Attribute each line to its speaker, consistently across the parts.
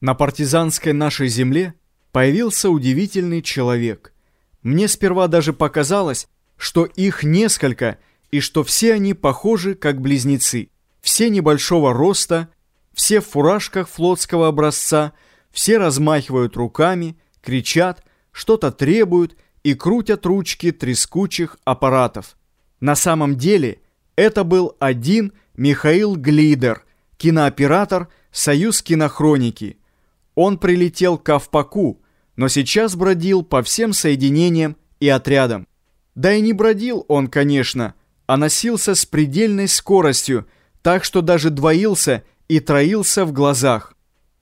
Speaker 1: На партизанской нашей земле появился удивительный человек. Мне сперва даже показалось, что их несколько и что все они похожи как близнецы. Все небольшого роста, все в фуражках флотского образца, все размахивают руками, кричат, что-то требуют и крутят ручки трескучих аппаратов. На самом деле это был один Михаил Глидер, кинооператор «Союз кинохроники», он прилетел к Авпаку, но сейчас бродил по всем соединениям и отрядам. Да и не бродил он, конечно, а носился с предельной скоростью, так что даже двоился и троился в глазах.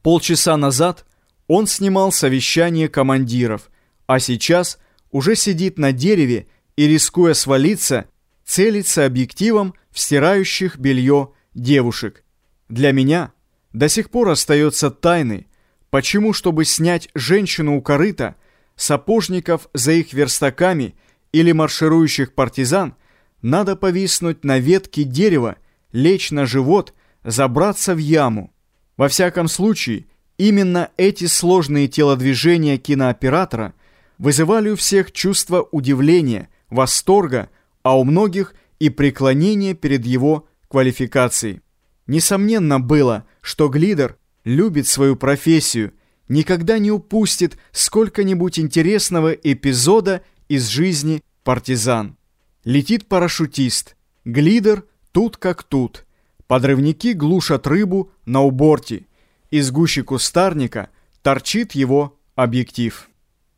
Speaker 1: Полчаса назад он снимал совещание командиров, а сейчас уже сидит на дереве и, рискуя свалиться, целится объективом в стирающих белье девушек. Для меня до сих пор остается тайной, Почему, чтобы снять женщину у корыта, сапожников за их верстаками или марширующих партизан, надо повиснуть на ветке дерева, лечь на живот, забраться в яму? Во всяком случае, именно эти сложные телодвижения кинооператора вызывали у всех чувство удивления, восторга, а у многих и преклонения перед его квалификацией. Несомненно было, что Глидер любит свою профессию, никогда не упустит сколько-нибудь интересного эпизода из жизни партизан. Летит парашютист, глидер тут как тут. Подрывники глушат рыбу на уборте. Из гущи кустарника торчит его объектив.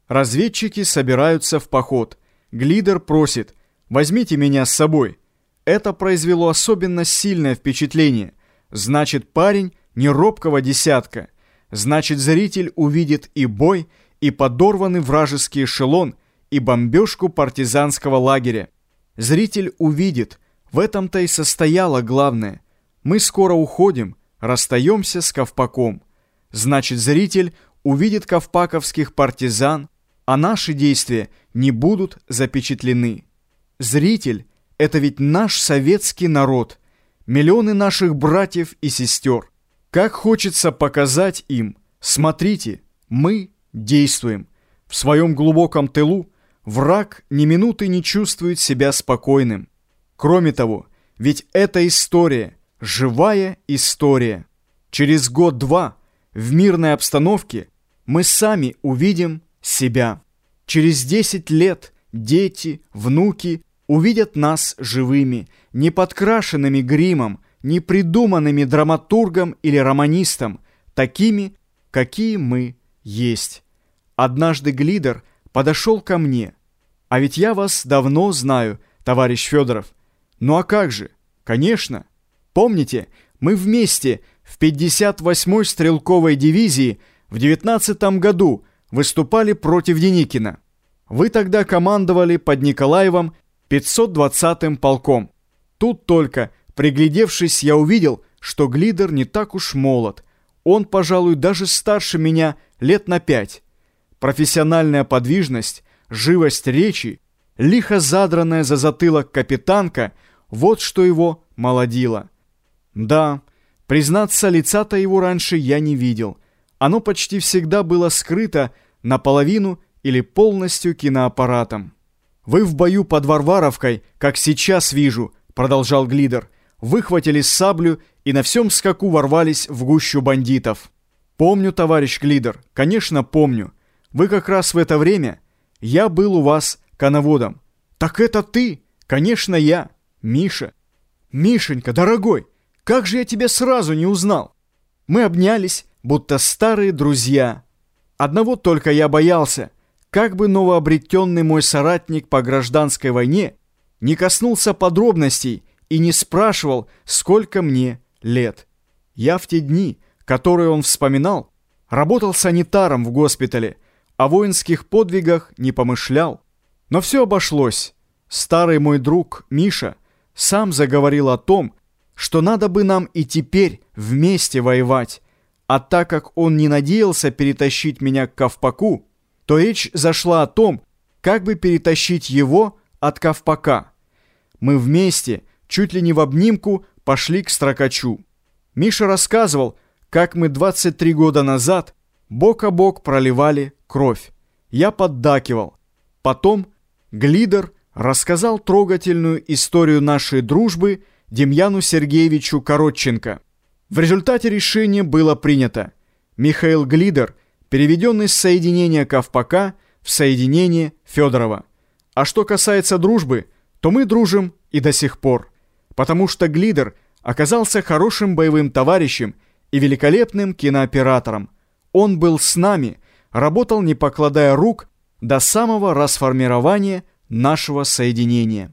Speaker 1: Разведчики собираются в поход. Глидер просит «Возьмите меня с собой». Это произвело особенно сильное впечатление. Значит, парень не робкого десятка. Значит, зритель увидит и бой, и подорванный вражеский эшелон, и бомбежку партизанского лагеря. Зритель увидит, в этом-то и состояло главное. Мы скоро уходим, расстаемся с Ковпаком. Значит, зритель увидит ковпаковских партизан, а наши действия не будут запечатлены. Зритель — это ведь наш советский народ, миллионы наших братьев и сестер. Как хочется показать им, смотрите, мы действуем. В своем глубоком тылу враг ни минуты не чувствует себя спокойным. Кроме того, ведь эта история, живая история. Через год-два в мирной обстановке мы сами увидим себя. Через десять лет дети, внуки увидят нас живыми, не подкрашенными гримом, не придуманными драматургом или романистом, такими, какие мы есть. Однажды Глидер подошел ко мне. А ведь я вас давно знаю, товарищ Федоров. Ну а как же? Конечно. Помните, мы вместе в 58-й стрелковой дивизии в 19 году выступали против Деникина. Вы тогда командовали под Николаевым 520-м полком. Тут только Приглядевшись, я увидел, что Глидер не так уж молод. Он, пожалуй, даже старше меня лет на пять. Профессиональная подвижность, живость речи, лихо задранная за затылок капитанка — вот что его молодило. Да, признаться, лица-то его раньше я не видел. Оно почти всегда было скрыто наполовину или полностью киноаппаратом. «Вы в бою под Варваровкой, как сейчас вижу», — продолжал Глидер, — выхватили саблю и на всем скаку ворвались в гущу бандитов. Помню, товарищ Глидер, конечно, помню. Вы как раз в это время, я был у вас коноводом. Так это ты? Конечно, я, Миша. Мишенька, дорогой, как же я тебя сразу не узнал? Мы обнялись, будто старые друзья. Одного только я боялся, как бы новообретенный мой соратник по гражданской войне не коснулся подробностей и не спрашивал, сколько мне лет. Я в те дни, которые он вспоминал, работал санитаром в госпитале, о воинских подвигах не помышлял. Но все обошлось. Старый мой друг Миша сам заговорил о том, что надо бы нам и теперь вместе воевать, а так как он не надеялся перетащить меня к Ковпаку, то речь зашла о том, как бы перетащить его от Ковпака. Мы вместе – чуть ли не в обнимку пошли к строкачу. Миша рассказывал, как мы 23 года назад бок о бок проливали кровь. Я поддакивал. Потом Глидер рассказал трогательную историю нашей дружбы Демьяну Сергеевичу Коротченко. В результате решение было принято. Михаил Глидер, переведенный с соединения Ковпака в соединение Федорова. А что касается дружбы, то мы дружим и до сих пор. Потому что Глидер оказался хорошим боевым товарищем и великолепным кинооператором. Он был с нами, работал не покладая рук до самого расформирования нашего соединения.